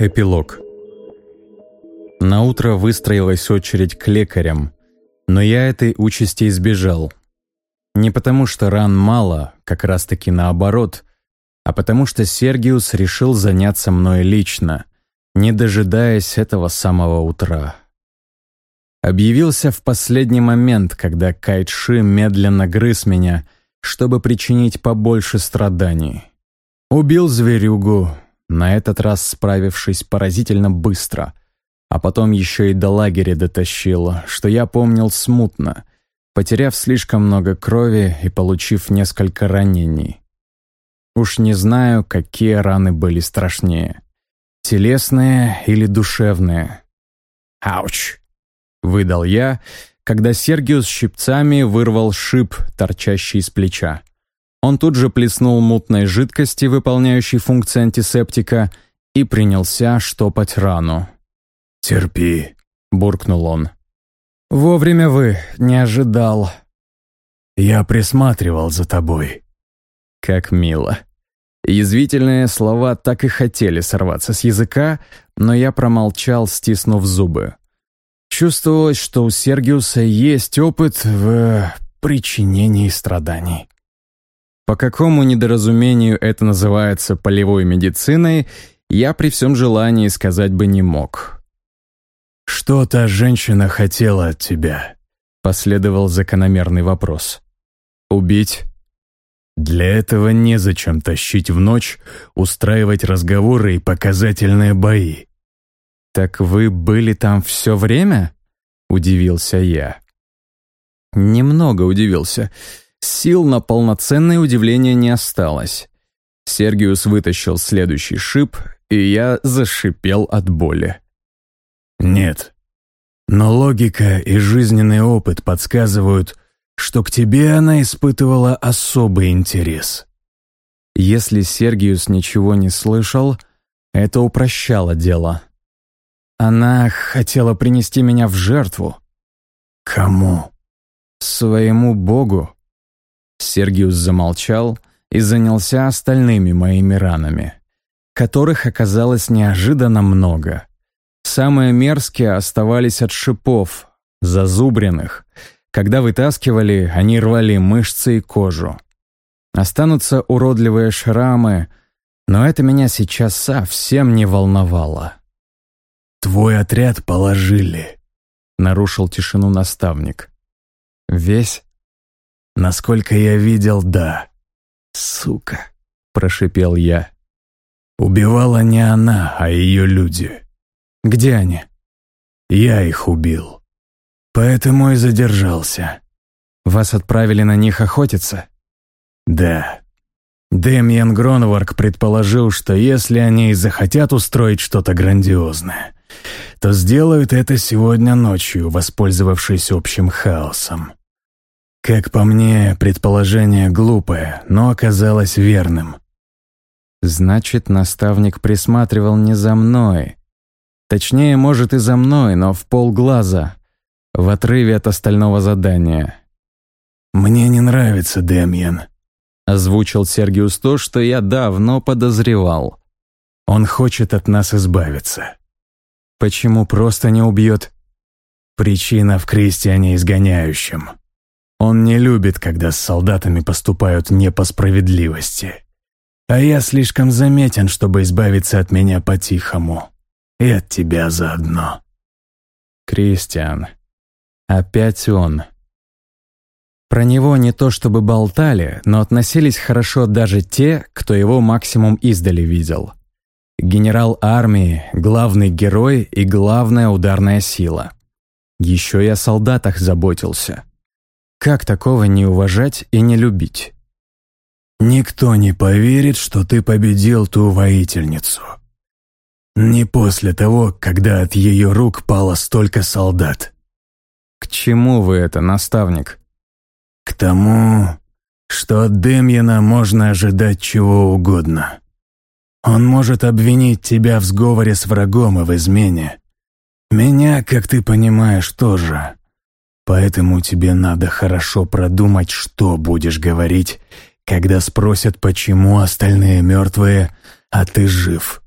Эпилог. На утро выстроилась очередь к лекарям, но я этой участи избежал. Не потому что ран мало, как раз-таки наоборот, а потому что Сергиус решил заняться мной лично, не дожидаясь этого самого утра. Объявился в последний момент, когда Кайтши медленно грыз меня, чтобы причинить побольше страданий. Убил зверюгу, на этот раз справившись поразительно быстро, а потом еще и до лагеря дотащил, что я помнил смутно, потеряв слишком много крови и получив несколько ранений. Уж не знаю, какие раны были страшнее. Телесные или душевные. «Ауч!» — выдал я, когда Сергиус щипцами вырвал шип, торчащий из плеча. Он тут же плеснул мутной жидкости, выполняющей функцию антисептика, и принялся штопать рану. «Терпи», — буркнул он. «Вовремя вы, не ожидал». «Я присматривал за тобой». Как мило. Язвительные слова так и хотели сорваться с языка, но я промолчал, стиснув зубы. Чувствовалось, что у Сергиуса есть опыт в причинении страданий. По какому недоразумению это называется полевой медициной, я при всем желании сказать бы не мог. «Что та женщина хотела от тебя?» — последовал закономерный вопрос. «Убить?» «Для этого незачем тащить в ночь, устраивать разговоры и показательные бои». «Так вы были там все время?» — удивился я. Немного удивился. Сил на полноценное удивление не осталось. Сергиус вытащил следующий шип, и я зашипел от боли. «Нет. Но логика и жизненный опыт подсказывают, что к тебе она испытывала особый интерес». Если Сергиус ничего не слышал, это упрощало дело. Она хотела принести меня в жертву. Кому? Своему богу. Сергиус замолчал и занялся остальными моими ранами, которых оказалось неожиданно много. Самые мерзкие оставались от шипов, зазубренных. Когда вытаскивали, они рвали мышцы и кожу. Останутся уродливые шрамы, но это меня сейчас совсем не волновало. «Твой отряд положили», — нарушил тишину наставник. «Весь?» Насколько я видел, да. Сука, прошипел я. Убивала не она, а ее люди. Где они? Я их убил. Поэтому и задержался. Вас отправили на них охотиться? Да. Дэмиен Гронварк предположил, что если они и захотят устроить что-то грандиозное, то сделают это сегодня ночью, воспользовавшись общим хаосом. Как по мне, предположение глупое, но оказалось верным. Значит, наставник присматривал не за мной. Точнее, может, и за мной, но в полглаза, в отрыве от остального задания. «Мне не нравится Демьян», — озвучил Сергиус то, что я давно подозревал. «Он хочет от нас избавиться». «Почему просто не убьет?» «Причина в крестьяне изгоняющем», он не любит, когда с солдатами поступают не по справедливости. А я слишком заметен, чтобы избавиться от меня по-тихому. И от тебя заодно. Кристиан. Опять он. Про него не то чтобы болтали, но относились хорошо даже те, кто его максимум издали видел. Генерал армии, главный герой и главная ударная сила. Еще и о солдатах заботился. Как такого не уважать и не любить? Никто не поверит, что ты победил ту воительницу. Не после того, когда от ее рук пало столько солдат. К чему вы это, наставник? К тому, что от Демьяна можно ожидать чего угодно. Он может обвинить тебя в сговоре с врагом и в измене. Меня, как ты понимаешь, тоже. Поэтому тебе надо хорошо продумать, что будешь говорить, когда спросят, почему остальные мертвые, а ты жив.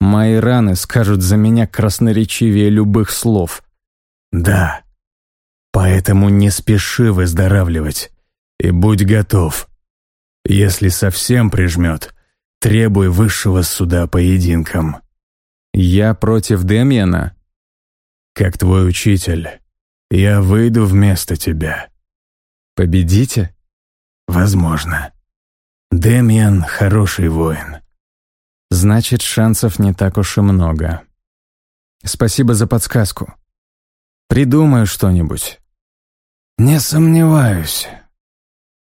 Мои раны скажут за меня красноречивее любых слов. Да. Поэтому не спеши выздоравливать и будь готов. Если совсем прижмет, требуй высшего суда поединком. Я против Демьяна? Как твой учитель, я выйду вместо тебя. Победите? Возможно. Демьян хороший воин. Значит, шансов не так уж и много. Спасибо за подсказку. Придумаю что-нибудь. Не сомневаюсь.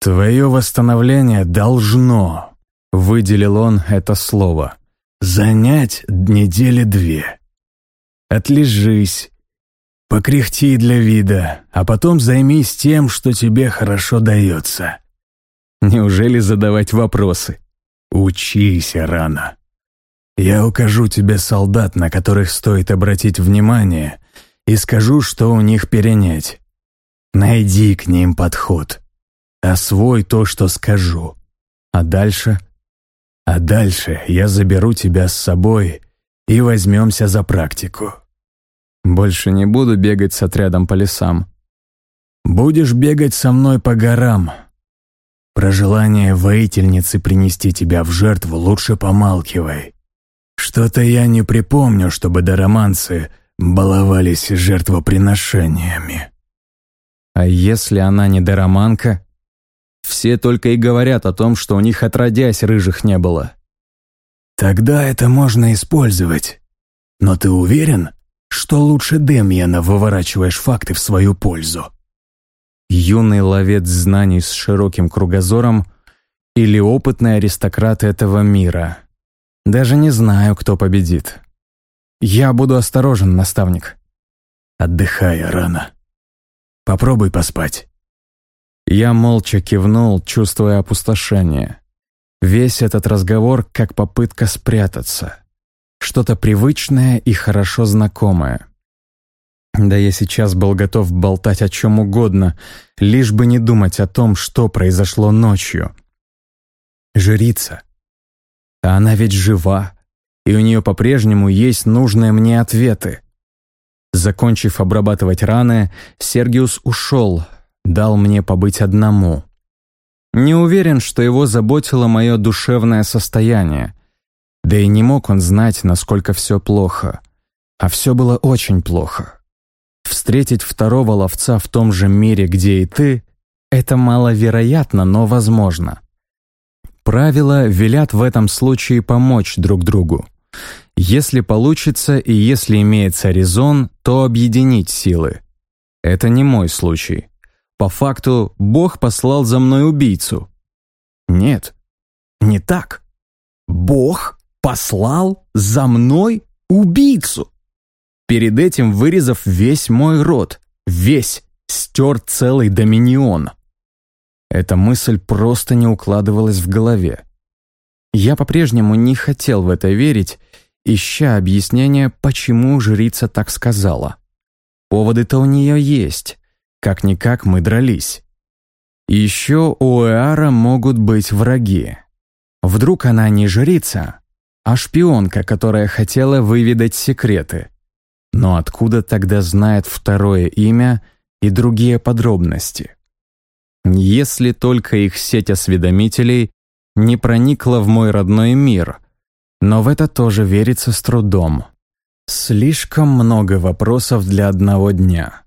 Твое восстановление должно, выделил он это слово, занять недели две. Отлежись, покряхти для вида, а потом займись тем, что тебе хорошо дается. Неужели задавать вопросы? Учись рано. Я укажу тебе солдат, на которых стоит обратить внимание, и скажу, что у них перенять. Найди к ним подход. Освой то, что скажу. А дальше? А дальше я заберу тебя с собой и возьмемся за практику. Больше не буду бегать с отрядом по лесам. Будешь бегать со мной по горам. Про желание воительницы принести тебя в жертву лучше помалкивай. Что-то я не припомню, чтобы дороманцы баловались жертвоприношениями. А если она не дороманка? Все только и говорят о том, что у них отродясь рыжих не было. Тогда это можно использовать. Но ты уверен, что лучше Демьяна выворачиваешь факты в свою пользу? Юный ловец знаний с широким кругозором или опытный аристократ этого мира — даже не знаю, кто победит. Я буду осторожен, наставник. Отдыхай рано. Попробуй поспать. Я молча кивнул, чувствуя опустошение. Весь этот разговор как попытка спрятаться. Что-то привычное и хорошо знакомое. Да я сейчас был готов болтать о чем угодно, лишь бы не думать о том, что произошло ночью. Жрица. А она ведь жива, и у нее по-прежнему есть нужные мне ответы. Закончив обрабатывать раны, Сергиус ушел, дал мне побыть одному. Не уверен, что его заботило мое душевное состояние. Да и не мог он знать, насколько все плохо. А все было очень плохо. Встретить второго ловца в том же мире, где и ты, это маловероятно, но возможно. Правила велят в этом случае помочь друг другу. Если получится и если имеется резон, то объединить силы. Это не мой случай. По факту, Бог послал за мной убийцу. Нет, не так. Бог послал за мной убийцу. Перед этим вырезав весь мой род, весь, стер целый доминион. Эта мысль просто не укладывалась в голове. Я по-прежнему не хотел в это верить, ища объяснение, почему жрица так сказала. Поводы-то у нее есть. Как-никак мы дрались. еще у Эара могут быть враги. Вдруг она не жрица, а шпионка, которая хотела выведать секреты. Но откуда тогда знает второе имя и другие подробности? Если только их сеть осведомителей не проникла в мой родной мир. Но в это тоже верится с трудом. Слишком много вопросов для одного дня.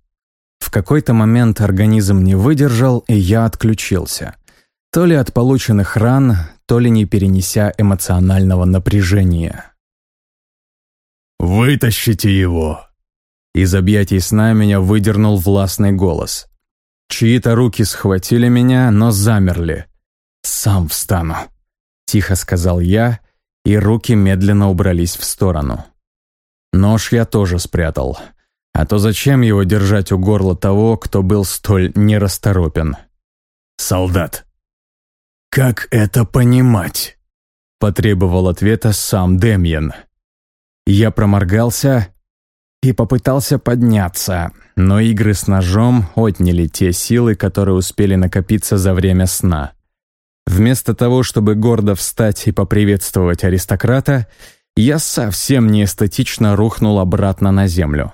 В какой-то момент организм не выдержал, и я отключился. То ли от полученных ран, то ли не перенеся эмоционального напряжения. «Вытащите его!» Из объятий сна меня выдернул властный голос. Чьи-то руки схватили меня, но замерли. «Сам встану», — тихо сказал я, и руки медленно убрались в сторону. Нож я тоже спрятал. А то зачем его держать у горла того, кто был столь нерасторопен? «Солдат, как это понимать?» — потребовал ответа сам Демьян. Я проморгался и попытался подняться, но игры с ножом отняли те силы, которые успели накопиться за время сна. Вместо того, чтобы гордо встать и поприветствовать аристократа, я совсем неэстетично рухнул обратно на землю.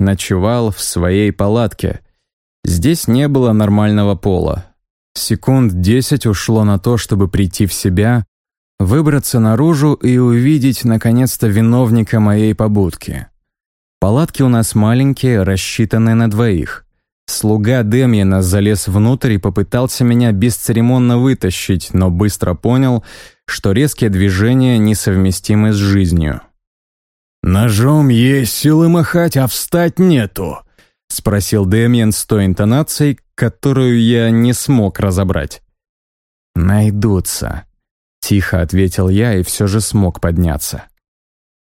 Ночевал в своей палатке. Здесь не было нормального пола. Секунд десять ушло на то, чтобы прийти в себя, выбраться наружу и увидеть, наконец-то, виновника моей побудки. Палатки у нас маленькие, рассчитанные на двоих. Слуга Демьена залез внутрь и попытался меня бесцеремонно вытащить, но быстро понял, что резкие движения несовместимы с жизнью. «Ножом есть силы махать, а встать нету», — спросил Демьен с той интонацией, которую я не смог разобрать. «Найдутся», — тихо ответил я и все же смог подняться.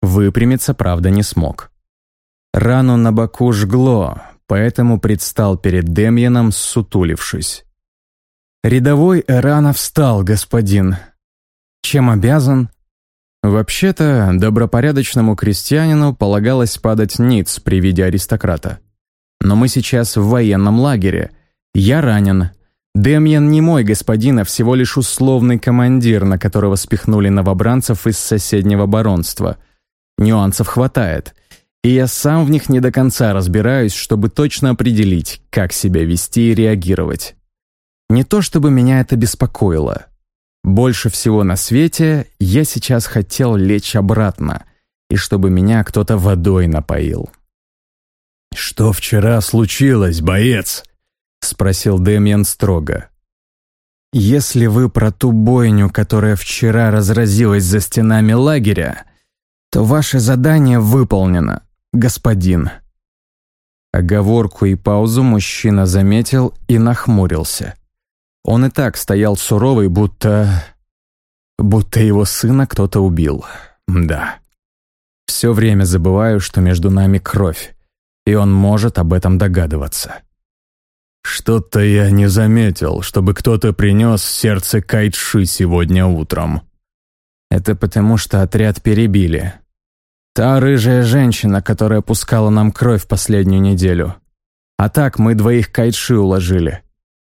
Выпрямиться, правда, не смог. Рану на боку жгло, поэтому предстал перед Демьяном, сутулившись. «Рядовой Эрана встал, господин. Чем обязан?» Вообще-то, добропорядочному крестьянину полагалось падать ниц при виде аристократа. Но мы сейчас в военном лагере. Я ранен. Демьян не мой господин, а всего лишь условный командир, на которого спихнули новобранцев из соседнего баронства. Нюансов хватает. И я сам в них не до конца разбираюсь, чтобы точно определить, как себя вести и реагировать. Не то чтобы меня это беспокоило. Больше всего на свете я сейчас хотел лечь обратно, и чтобы меня кто-то водой напоил. «Что вчера случилось, боец?» — спросил Дэмиан строго. «Если вы про ту бойню, которая вчера разразилась за стенами лагеря, то ваше задание выполнено, господин». Оговорку и паузу мужчина заметил и нахмурился. Он и так стоял суровый, будто... будто его сына кто-то убил. Да. Все время забываю, что между нами кровь, и он может об этом догадываться. «Что-то я не заметил, чтобы кто-то принес сердце Кайтши сегодня утром». «Это потому, что отряд перебили. Та рыжая женщина, которая пускала нам кровь последнюю неделю. А так мы двоих Кайтши уложили.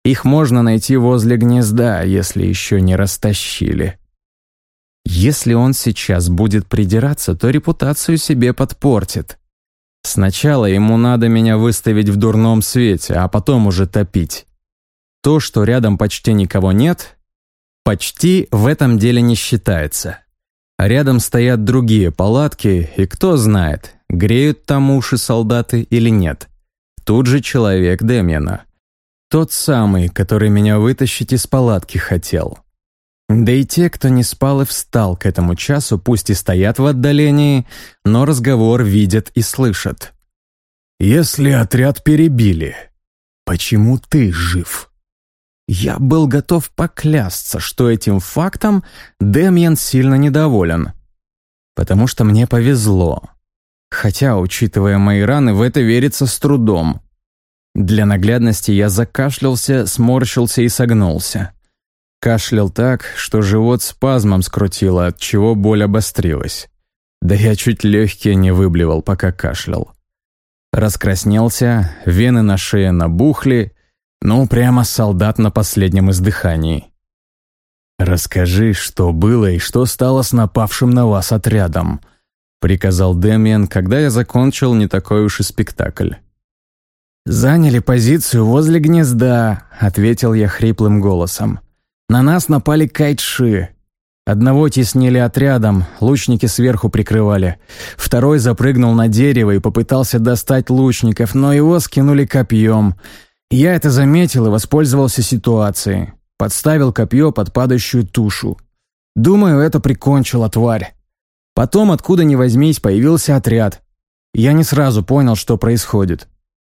Их можно найти возле гнезда, если еще не растащили. Если он сейчас будет придираться, то репутацию себе подпортит. Сначала ему надо меня выставить в дурном свете, а потом уже топить. То, что рядом почти никого нет, почти в этом деле не считается. Рядом стоят другие палатки, и кто знает, греют там уши солдаты или нет. Тут же человек Демьяна. Тот самый, который меня вытащить из палатки хотел. Да и те, кто не спал и встал к этому часу, пусть и стоят в отдалении, но разговор видят и слышат. «Если отряд перебили, почему ты жив?» Я был готов поклясться, что этим фактом Демьян сильно недоволен. Потому что мне повезло. Хотя, учитывая мои раны, в это верится с трудом. Для наглядности я закашлялся, сморщился и согнулся. Кашлял так, что живот спазмом скрутило, от чего боль обострилась. Да я чуть легкие не выблевал, пока кашлял. Раскраснелся, вены на шее набухли, ну, прямо солдат на последнем издыхании. «Расскажи, что было и что стало с напавшим на вас отрядом», приказал Дэмиан, когда я закончил не такой уж и спектакль. «Заняли позицию возле гнезда», — ответил я хриплым голосом. «На нас напали кайтши. Одного теснили отрядом, лучники сверху прикрывали. Второй запрыгнул на дерево и попытался достать лучников, но его скинули копьем. Я это заметил и воспользовался ситуацией. Подставил копье под падающую тушу. Думаю, это прикончило тварь. Потом, откуда ни возьмись, появился отряд. Я не сразу понял, что происходит.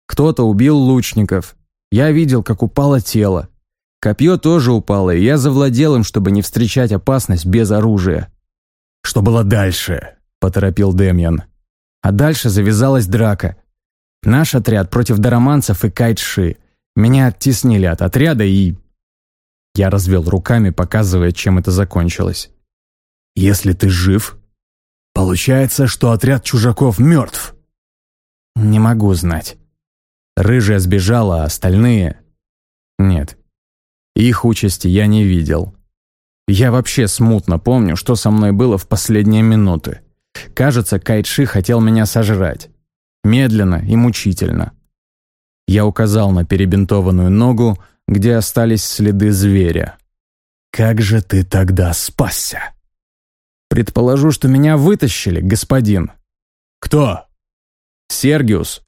Кто-то убил лучников. Я видел, как упало тело. Копье тоже упало, и я завладел им, чтобы не встречать опасность без оружия. «Что было дальше?» – поторопил Демьян. А дальше завязалась драка. Наш отряд против дароманцев и кайтши. Меня оттеснили от отряда и... Я развел руками, показывая, чем это закончилось. «Если ты жив, получается, что отряд чужаков мертв». «Не могу знать. Рыжая сбежала, а остальные... Нет. Их участи я не видел. Я вообще смутно помню, что со мной было в последние минуты. Кажется, Кайтши хотел меня сожрать. Медленно и мучительно. Я указал на перебинтованную ногу, где остались следы зверя. «Как же ты тогда спасся?» «Предположу, что меня вытащили, господин». «Кто?» «Сергиус».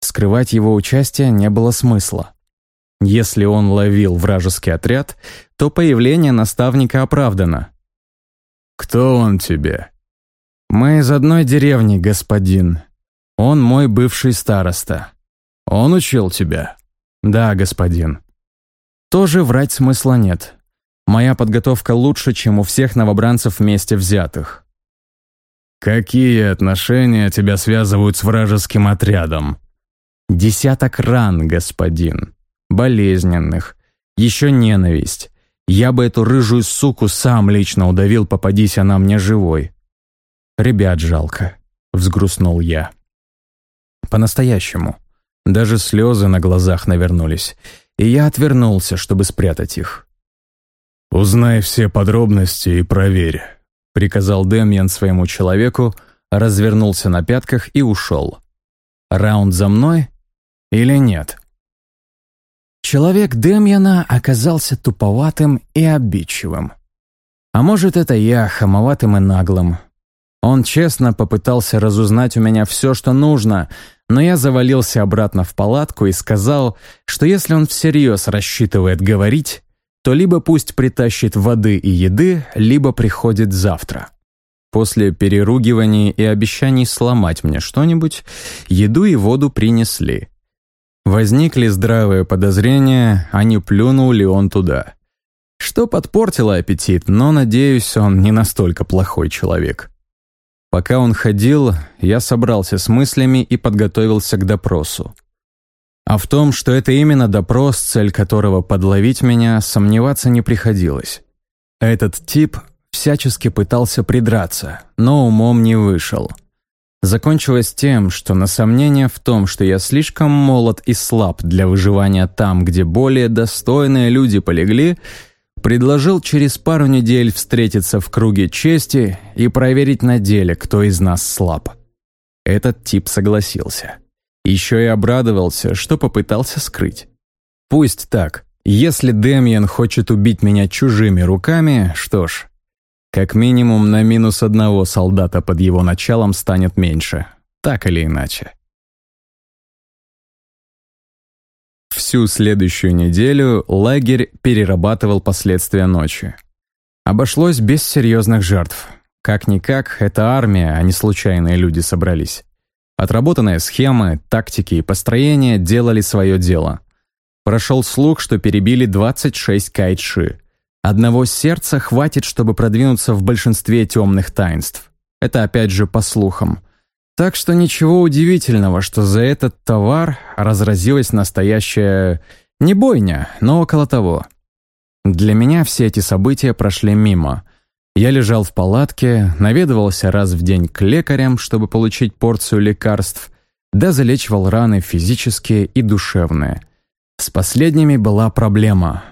Скрывать его участие не было смысла. Если он ловил вражеский отряд, то появление наставника оправдано. «Кто он тебе?» «Мы из одной деревни, господин. Он мой бывший староста». «Он учил тебя?» «Да, господин». Тоже врать смысла нет. Моя подготовка лучше, чем у всех новобранцев вместе взятых. «Какие отношения тебя связывают с вражеским отрядом?» «Десяток ран, господин. Болезненных. Еще ненависть. Я бы эту рыжую суку сам лично удавил, попадись она мне живой. Ребят жалко», — взгрустнул я. По-настоящему. Даже слезы на глазах навернулись, и я отвернулся, чтобы спрятать их. «Узнай все подробности и проверь», — приказал Демьян своему человеку, развернулся на пятках и ушел. «Раунд за мной или нет?» Человек Демьяна оказался туповатым и обидчивым. А может, это я, хамоватым и наглым. Он честно попытался разузнать у меня все, что нужно, но я завалился обратно в палатку и сказал, что если он всерьез рассчитывает говорить, то либо пусть притащит воды и еды, либо приходит завтра. После переругиваний и обещаний сломать мне что-нибудь, еду и воду принесли. Возникли здравые подозрения, а не плюнул ли он туда. Что подпортило аппетит, но, надеюсь, он не настолько плохой человек. Пока он ходил, я собрался с мыслями и подготовился к допросу. А в том, что это именно допрос, цель которого подловить меня, сомневаться не приходилось. Этот тип всячески пытался придраться, но умом не вышел. Закончилось тем, что на сомнение в том, что я слишком молод и слаб для выживания там, где более достойные люди полегли, предложил через пару недель встретиться в круге чести и проверить на деле, кто из нас слаб. Этот тип согласился. Еще и обрадовался, что попытался скрыть. Пусть так. Если Демьян хочет убить меня чужими руками, что ж, как минимум на минус одного солдата под его началом станет меньше. Так или иначе. Всю следующую неделю лагерь перерабатывал последствия ночи. Обошлось без серьезных жертв. Как-никак, это армия, а не случайные люди собрались. Отработанные схемы, тактики и построения делали свое дело. Прошел слух, что перебили 26 кайтши. Одного сердца хватит, чтобы продвинуться в большинстве темных таинств. Это опять же по слухам. Так что ничего удивительного, что за этот товар разразилась настоящая не бойня, но около того. Для меня все эти события прошли мимо — я лежал в палатке, наведывался раз в день к лекарям, чтобы получить порцию лекарств, да залечивал раны физические и душевные. С последними была проблема.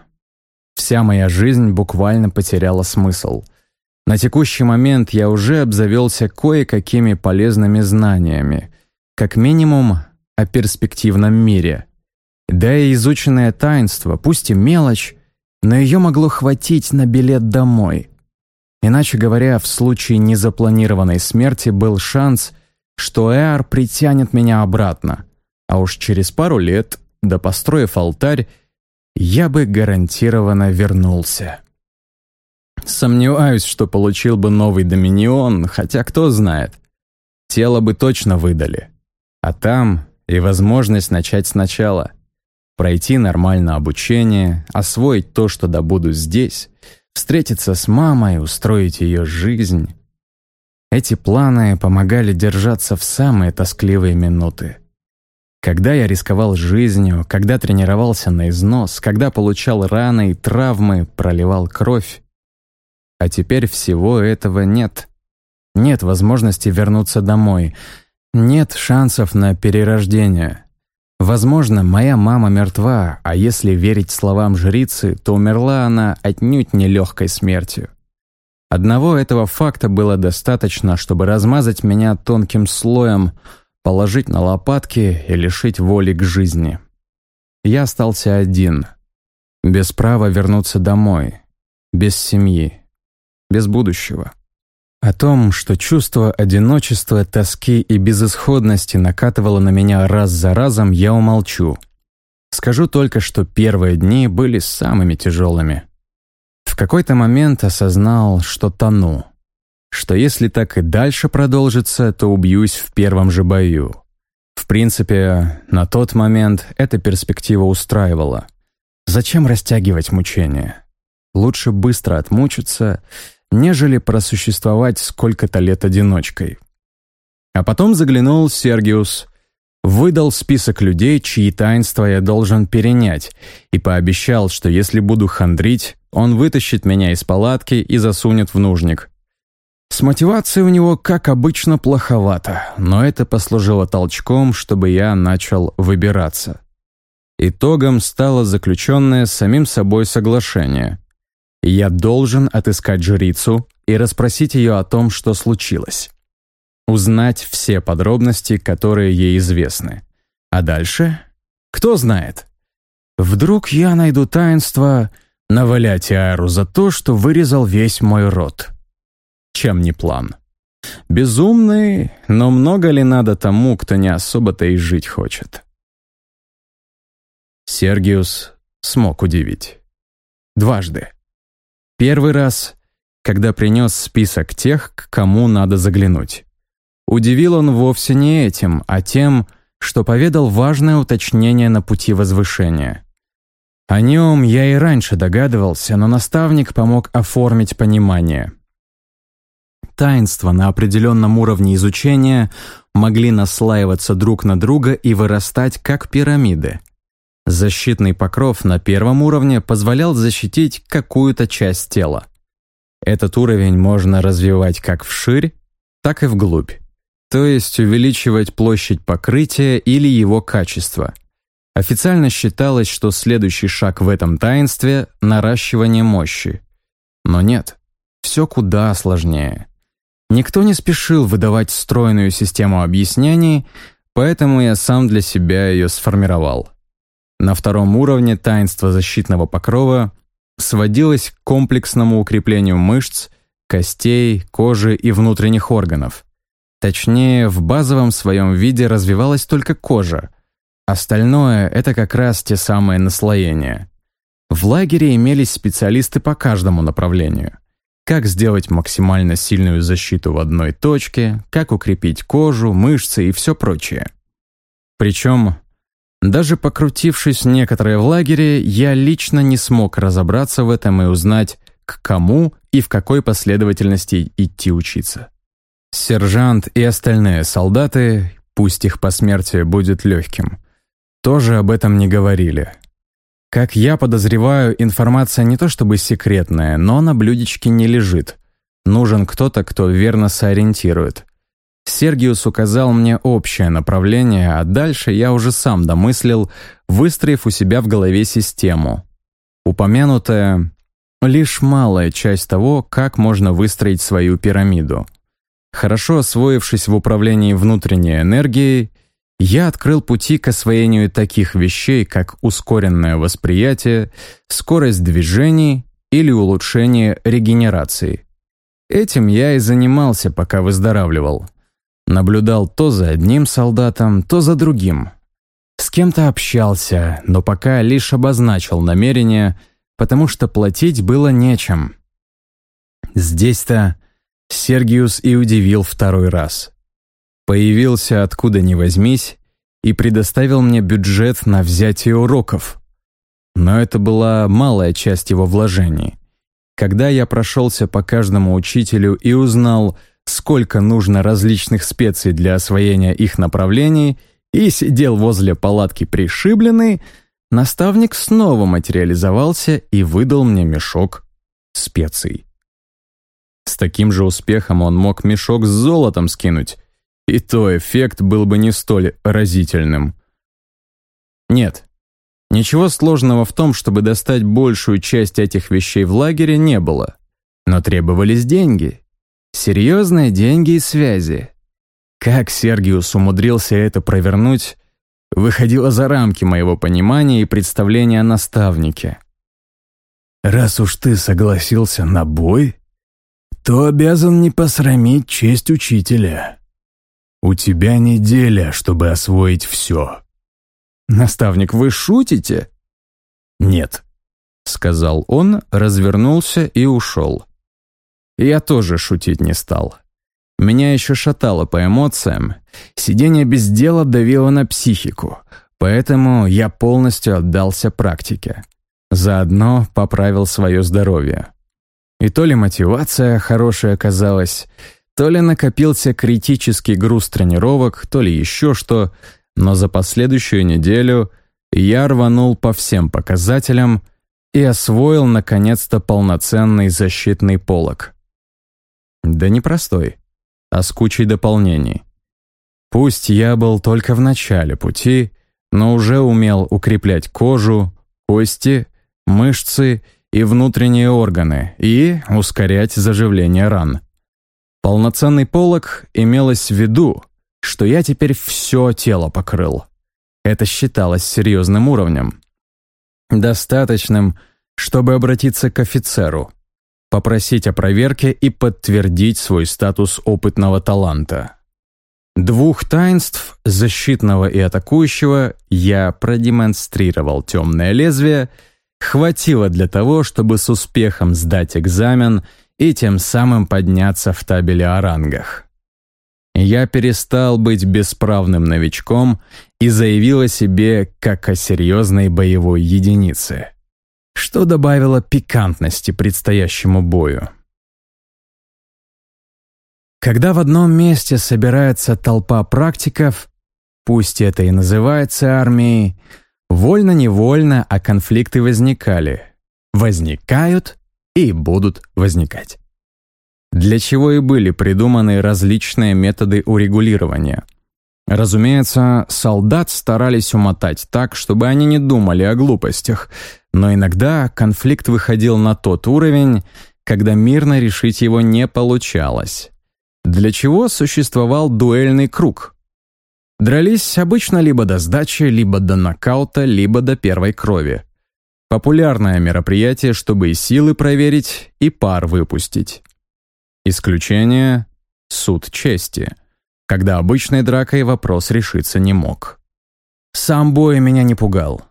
Вся моя жизнь буквально потеряла смысл. На текущий момент я уже обзавелся кое-какими полезными знаниями, как минимум о перспективном мире. Да и изученное таинство, пусть и мелочь, но ее могло хватить на билет домой — Иначе говоря, в случае незапланированной смерти был шанс, что Эар притянет меня обратно, а уж через пару лет, да построив алтарь, я бы гарантированно вернулся. Сомневаюсь, что получил бы новый Доминион, хотя кто знает. Тело бы точно выдали. А там и возможность начать сначала. Пройти нормально обучение, освоить то, что добуду здесь — встретиться с мамой, устроить ее жизнь. Эти планы помогали держаться в самые тоскливые минуты. Когда я рисковал жизнью, когда тренировался на износ, когда получал раны и травмы, проливал кровь. А теперь всего этого нет. Нет возможности вернуться домой. Нет шансов на перерождение. Возможно, моя мама мертва, а если верить словам жрицы, то умерла она отнюдь не легкой смертью. Одного этого факта было достаточно, чтобы размазать меня тонким слоем, положить на лопатки и лишить воли к жизни. Я остался один, без права вернуться домой, без семьи, без будущего. О том, что чувство одиночества, тоски и безысходности накатывало на меня раз за разом, я умолчу. Скажу только, что первые дни были самыми тяжелыми. В какой-то момент осознал, что тону. Что если так и дальше продолжится, то убьюсь в первом же бою. В принципе, на тот момент эта перспектива устраивала. Зачем растягивать мучения? Лучше быстро отмучиться, нежели просуществовать сколько-то лет одиночкой. А потом заглянул Сергиус, выдал список людей, чьи таинства я должен перенять, и пообещал, что если буду хандрить, он вытащит меня из палатки и засунет в нужник. С мотивацией у него, как обычно, плоховато, но это послужило толчком, чтобы я начал выбираться. Итогом стало заключенное самим собой соглашение. Я должен отыскать жрицу и расспросить ее о том, что случилось. Узнать все подробности, которые ей известны. А дальше? Кто знает? Вдруг я найду таинство, навалять Иару за то, что вырезал весь мой род. Чем не план? Безумный, но много ли надо тому, кто не особо-то и жить хочет? Сергиус смог удивить. Дважды. Первый раз, когда принес список тех, к кому надо заглянуть. Удивил он вовсе не этим, а тем, что поведал важное уточнение на пути возвышения. О нем я и раньше догадывался, но наставник помог оформить понимание. Таинства на определенном уровне изучения могли наслаиваться друг на друга и вырастать как пирамиды. Защитный покров на первом уровне позволял защитить какую-то часть тела. Этот уровень можно развивать как вширь, так и вглубь, то есть увеличивать площадь покрытия или его качество – Официально считалось, что следующий шаг в этом таинстве — наращивание мощи. Но нет, все куда сложнее. Никто не спешил выдавать стройную систему объяснений, поэтому я сам для себя ее сформировал. На втором уровне таинство защитного покрова сводилось к комплексному укреплению мышц, костей, кожи и внутренних органов. Точнее, в базовом своем виде развивалась только кожа — Остальное — это как раз те самые наслоения. В лагере имелись специалисты по каждому направлению. Как сделать максимально сильную защиту в одной точке, как укрепить кожу, мышцы и все прочее. Причем, даже покрутившись некоторое в лагере, я лично не смог разобраться в этом и узнать, к кому и в какой последовательности идти учиться. Сержант и остальные солдаты, пусть их посмертие будет легким, тоже об этом не говорили. Как я подозреваю, информация не то чтобы секретная, но на блюдечке не лежит. Нужен кто-то, кто верно сориентирует. Сергиус указал мне общее направление, а дальше я уже сам домыслил, выстроив у себя в голове систему. Упомянутая лишь малая часть того, как можно выстроить свою пирамиду. Хорошо освоившись в управлении внутренней энергией, я открыл пути к освоению таких вещей, как ускоренное восприятие, скорость движений или улучшение регенерации. Этим я и занимался, пока выздоравливал. Наблюдал то за одним солдатом, то за другим. С кем-то общался, но пока лишь обозначил намерение, потому что платить было нечем. Здесь-то Сергиус и удивил второй раз появился откуда ни возьмись и предоставил мне бюджет на взятие уроков. Но это была малая часть его вложений. Когда я прошелся по каждому учителю и узнал, сколько нужно различных специй для освоения их направлений, и сидел возле палатки пришибленный, наставник снова материализовался и выдал мне мешок специй. С таким же успехом он мог мешок с золотом скинуть, и то эффект был бы не столь разительным. Нет, ничего сложного в том, чтобы достать большую часть этих вещей в лагере, не было. Но требовались деньги. Серьезные деньги и связи. Как Сергиус умудрился это провернуть, выходило за рамки моего понимания и представления о наставнике. «Раз уж ты согласился на бой, то обязан не посрамить честь учителя. У тебя неделя, чтобы освоить все». «Наставник, вы шутите?» «Нет», — сказал он, развернулся и ушел. Я тоже шутить не стал. Меня еще шатало по эмоциям. Сидение без дела давило на психику, поэтому я полностью отдался практике. Заодно поправил свое здоровье. И то ли мотивация хорошая оказалась, то ли накопился критический груз тренировок, то ли еще что, но за последующую неделю я рванул по всем показателям и освоил наконец-то полноценный защитный полог. Да не простой, а с кучей дополнений. Пусть я был только в начале пути, но уже умел укреплять кожу, кости, мышцы и внутренние органы и ускорять заживление ран. Полноценный полог имелось в виду, что я теперь все тело покрыл. Это считалось серьезным уровнем. Достаточным, чтобы обратиться к офицеру — попросить о проверке и подтвердить свой статус опытного таланта. Двух таинств, защитного и атакующего, я продемонстрировал темное лезвие, хватило для того, чтобы с успехом сдать экзамен и тем самым подняться в табеле о рангах. Я перестал быть бесправным новичком и заявил о себе как о серьезной боевой единице что добавило пикантности предстоящему бою. Когда в одном месте собирается толпа практиков, пусть это и называется армией, вольно-невольно, а конфликты возникали, возникают и будут возникать. Для чего и были придуманы различные методы урегулирования. Разумеется, солдат старались умотать так, чтобы они не думали о глупостях, но иногда конфликт выходил на тот уровень, когда мирно решить его не получалось. Для чего существовал дуэльный круг? Дрались обычно либо до сдачи, либо до нокаута, либо до первой крови. Популярное мероприятие, чтобы и силы проверить, и пар выпустить. Исключение — суд чести, когда обычной дракой вопрос решиться не мог. Сам бой меня не пугал.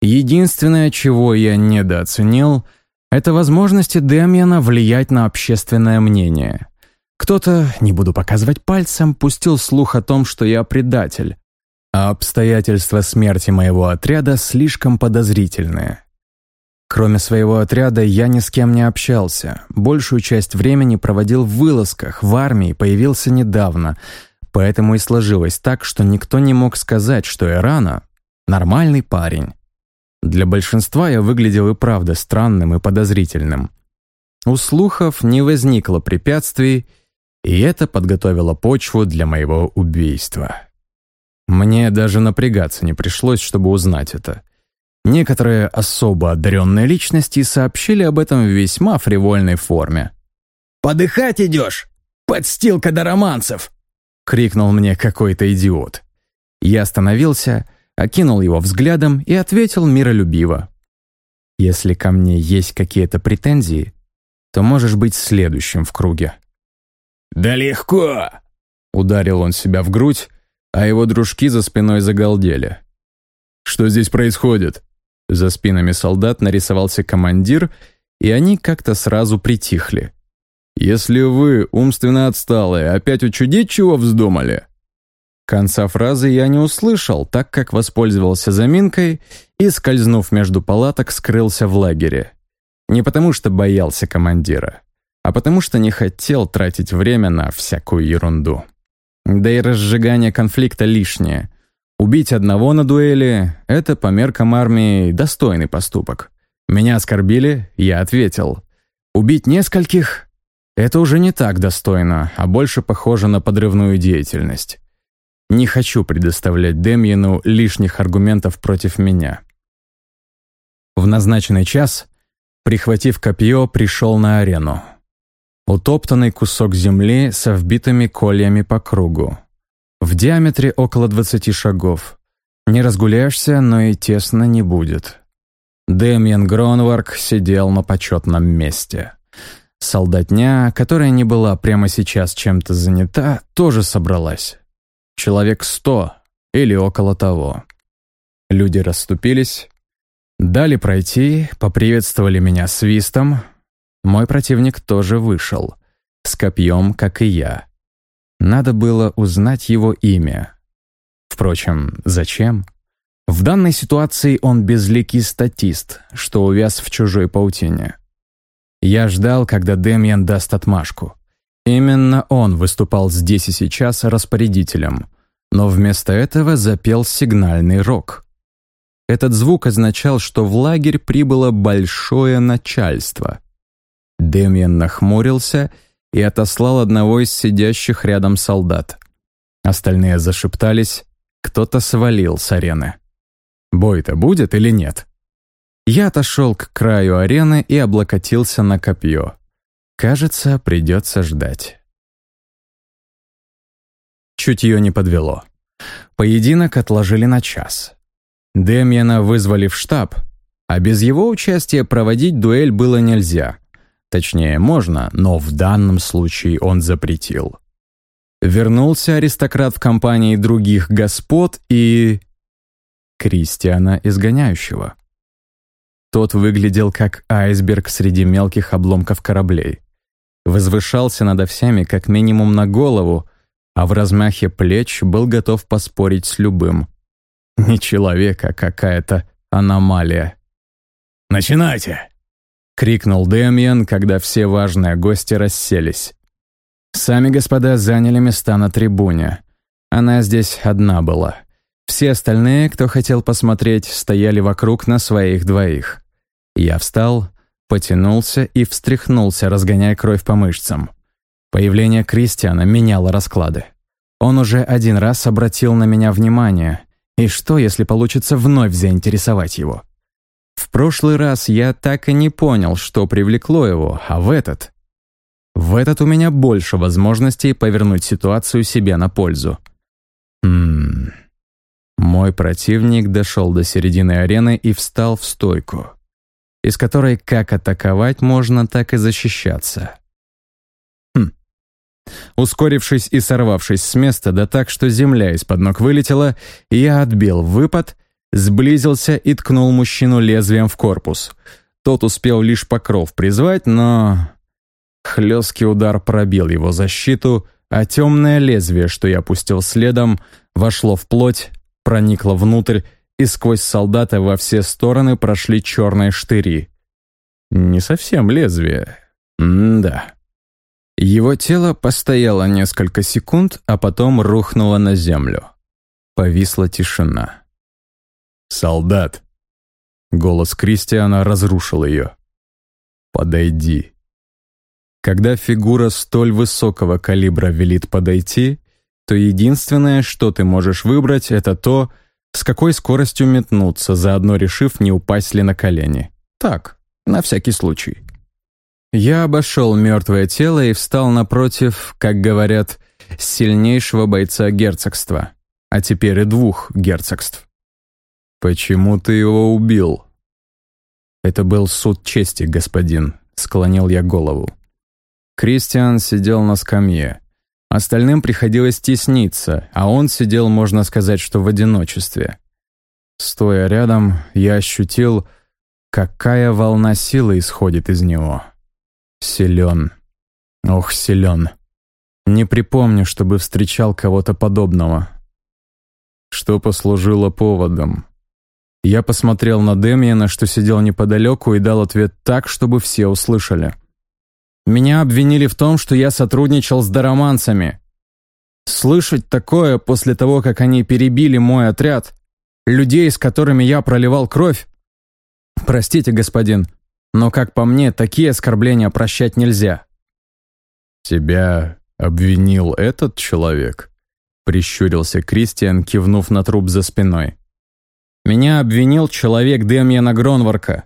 Единственное, чего я недооценил, это возможности Демьяна влиять на общественное мнение. Кто-то, не буду показывать пальцем, пустил слух о том, что я предатель, а обстоятельства смерти моего отряда слишком подозрительные. Кроме своего отряда, я ни с кем не общался. Большую часть времени проводил в вылазках, в армии, появился недавно. Поэтому и сложилось так, что никто не мог сказать, что Ирана — нормальный парень. Для большинства я выглядел и правда странным и подозрительным. У слухов не возникло препятствий, и это подготовило почву для моего убийства. Мне даже напрягаться не пришлось, чтобы узнать это. Некоторые особо одаренные личности сообщили об этом в весьма фривольной форме. «Подыхать идешь? Подстилка до романцев!» — крикнул мне какой-то идиот. Я остановился — окинул его взглядом и ответил миролюбиво. «Если ко мне есть какие-то претензии, то можешь быть следующим в круге». «Да легко!» Ударил он себя в грудь, а его дружки за спиной загалдели. «Что здесь происходит?» За спинами солдат нарисовался командир, и они как-то сразу притихли. «Если вы, умственно отсталые, опять учудить чего вздумали, Конца фразы я не услышал, так как воспользовался заминкой и, скользнув между палаток, скрылся в лагере. Не потому что боялся командира, а потому что не хотел тратить время на всякую ерунду. Да и разжигание конфликта лишнее. Убить одного на дуэли — это по меркам армии достойный поступок. Меня оскорбили, я ответил. Убить нескольких — это уже не так достойно, а больше похоже на подрывную деятельность. Не хочу предоставлять Демьену лишних аргументов против меня. В назначенный час, прихватив копье, пришел на арену. Утоптанный кусок земли со вбитыми кольями по кругу. В диаметре около 20 шагов. Не разгуляешься, но и тесно не будет. Дэмьен Гронварк сидел на почетном месте. Солдатня, которая не была прямо сейчас чем-то занята, тоже собралась. Человек сто или около того. Люди расступились, дали пройти, поприветствовали меня свистом. Мой противник тоже вышел, с копьем, как и я. Надо было узнать его имя. Впрочем, зачем? В данной ситуации он безликий статист, что увяз в чужой паутине. Я ждал, когда Демьян даст отмашку. Именно он выступал здесь и сейчас распорядителем, но вместо этого запел сигнальный рок. Этот звук означал, что в лагерь прибыло большое начальство. Демьян нахмурился и отослал одного из сидящих рядом солдат. Остальные зашептались, кто-то свалил с арены. Бой-то будет или нет? Я отошел к краю арены и облокотился на копье. Кажется, придется ждать. Чутье не подвело. Поединок отложили на час. Демьяна вызвали в штаб, а без его участия проводить дуэль было нельзя. Точнее, можно, но в данном случае он запретил. Вернулся аристократ в компании других господ и... Кристиана Изгоняющего. Тот выглядел как айсберг среди мелких обломков кораблей. Возвышался над всеми как минимум на голову, а в размахе плеч был готов поспорить с любым. Не человек, а какая-то аномалия. «Начинайте!» — крикнул Дэмиан, когда все важные гости расселись. Сами господа заняли места на трибуне. Она здесь одна была — все остальные, кто хотел посмотреть, стояли вокруг на своих двоих. Я встал, потянулся и встряхнулся, разгоняя кровь по мышцам. Появление Кристиана меняло расклады. Он уже один раз обратил на меня внимание. И что, если получится вновь заинтересовать его? В прошлый раз я так и не понял, что привлекло его, а в этот... В этот у меня больше возможностей повернуть ситуацию себе на пользу. Ммм... Мой противник дошел до середины арены и встал в стойку, из которой как атаковать можно, так и защищаться. Хм. Ускорившись и сорвавшись с места, да так, что земля из-под ног вылетела, я отбил выпад, сблизился и ткнул мужчину лезвием в корпус. Тот успел лишь покров призвать, но... Хлесткий удар пробил его защиту, а темное лезвие, что я пустил следом, вошло в плоть, проникла внутрь, и сквозь солдата во все стороны прошли черные штыри. Не совсем лезвие. М-да. Его тело постояло несколько секунд, а потом рухнуло на землю. Повисла тишина. «Солдат!» Голос Кристиана разрушил ее. «Подойди». Когда фигура столь высокого калибра велит подойти, то единственное, что ты можешь выбрать, это то, с какой скоростью метнуться, заодно решив, не упасть ли на колени. Так, на всякий случай. Я обошел мертвое тело и встал напротив, как говорят, сильнейшего бойца герцогства, а теперь и двух герцогств. «Почему ты его убил?» «Это был суд чести, господин», — склонил я голову. Кристиан сидел на скамье. Остальным приходилось тесниться, а он сидел, можно сказать, что в одиночестве. Стоя рядом, я ощутил, какая волна силы исходит из него. Силен. Ох, силен. Не припомню, чтобы встречал кого-то подобного. Что послужило поводом? Я посмотрел на Демьяна, что сидел неподалеку, и дал ответ так, чтобы все услышали. Меня обвинили в том, что я сотрудничал с дароманцами. Слышать такое после того, как они перебили мой отряд, людей, с которыми я проливал кровь. Простите, господин, но, как по мне, такие оскорбления прощать нельзя. Тебя обвинил этот человек? прищурился Кристиан, кивнув на труп за спиной. «Меня обвинил человек Демьяна Гронварка.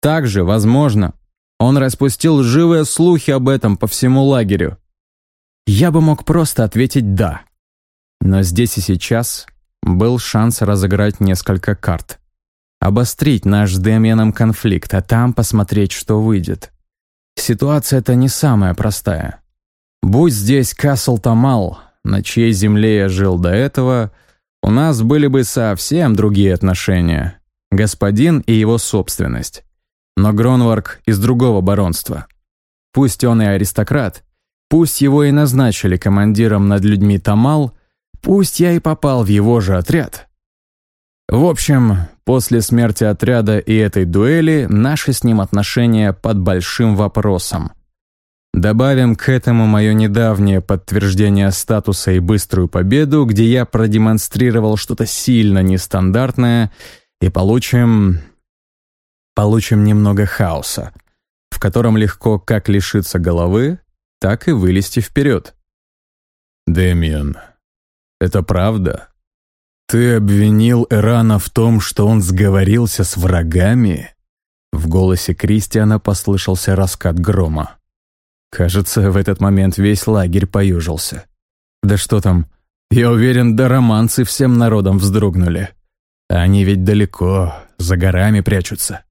Также, возможно, он распустил живые слухи об этом по всему лагерю. Я бы мог просто ответить «да». Но здесь и сейчас был шанс разыграть несколько карт. Обострить наш с Демьяном конфликт, а там посмотреть, что выйдет. Ситуация-то не самая простая. Будь здесь Касл Тамал, на чьей земле я жил до этого, у нас были бы совсем другие отношения. Господин и его собственность. Но Гронварк из другого баронства. Пусть он и аристократ, пусть его и назначили командиром над людьми Тамал, пусть я и попал в его же отряд. В общем, после смерти отряда и этой дуэли наши с ним отношения под большим вопросом. Добавим к этому мое недавнее подтверждение статуса и быструю победу, где я продемонстрировал что-то сильно нестандартное, и получим получим немного хаоса, в котором легко как лишиться головы, так и вылезти вперед. «Дэмиан, это правда? Ты обвинил Эрана в том, что он сговорился с врагами?» В голосе Кристиана послышался раскат грома. Кажется, в этот момент весь лагерь поюжился. Да что там, я уверен, да романцы всем народом вздрогнули. Они ведь далеко, за горами прячутся.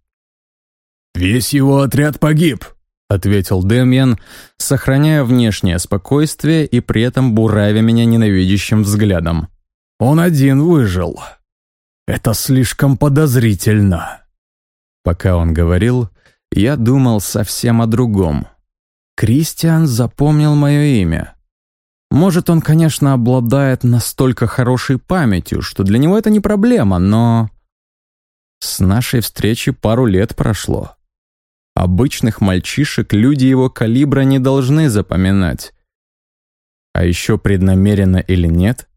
«Весь его отряд погиб», — ответил Демьян, сохраняя внешнее спокойствие и при этом буравя меня ненавидящим взглядом. «Он один выжил. Это слишком подозрительно». Пока он говорил, я думал совсем о другом. Кристиан запомнил мое имя. Может, он, конечно, обладает настолько хорошей памятью, что для него это не проблема, но... С нашей встречи пару лет прошло. Обычных мальчишек люди его калибра не должны запоминать. А еще преднамеренно или нет,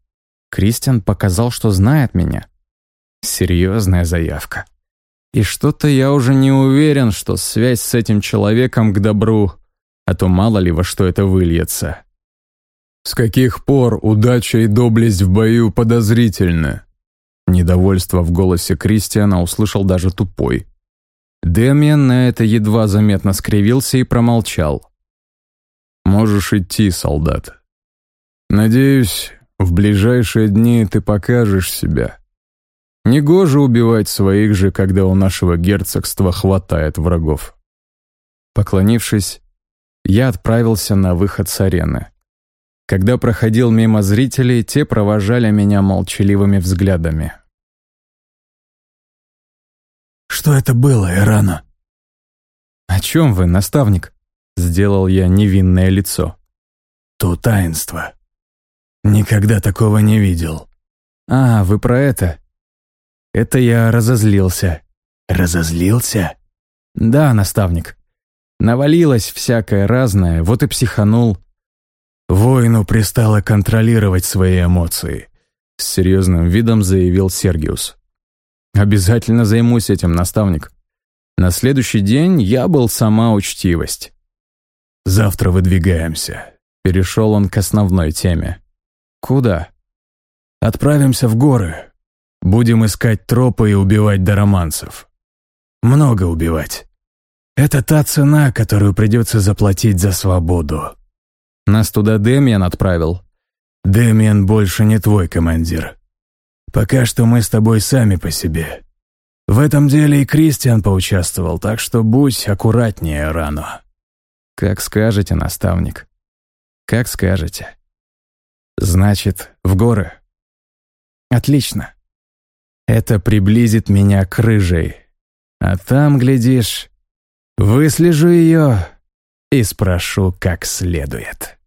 Кристиан показал, что знает меня. Серьезная заявка. И что-то я уже не уверен, что связь с этим человеком к добру, а то мало ли во что это выльется. «С каких пор удача и доблесть в бою подозрительны?» Недовольство в голосе Кристиана услышал даже тупой. Дэмиан на это едва заметно скривился и промолчал. «Можешь идти, солдат. Надеюсь, в ближайшие дни ты покажешь себя. Негоже убивать своих же, когда у нашего герцогства хватает врагов». Поклонившись, я отправился на выход с арены. Когда проходил мимо зрителей, те провожали меня молчаливыми взглядами. «Что это было, Эрана?» «О чем вы, наставник?» Сделал я невинное лицо. «То таинство. Никогда такого не видел». «А, вы про это?» «Это я разозлился». «Разозлился?» «Да, наставник. Навалилось всякое разное, вот и психанул». «Воину пристало контролировать свои эмоции», — с серьезным видом заявил Сергиус. Обязательно займусь этим, наставник. На следующий день я был сама учтивость. Завтра выдвигаемся. Перешел он к основной теме. Куда? Отправимся в горы. Будем искать тропы и убивать дароманцев. Много убивать. Это та цена, которую придется заплатить за свободу. Нас туда Демьян отправил. Демьян больше не твой командир. Пока что мы с тобой сами по себе. В этом деле и Кристиан поучаствовал, так что будь аккуратнее, Рано». «Как скажете, наставник. Как скажете». «Значит, в горы?» «Отлично. Это приблизит меня к рыжей. А там, глядишь, выслежу ее и спрошу как следует».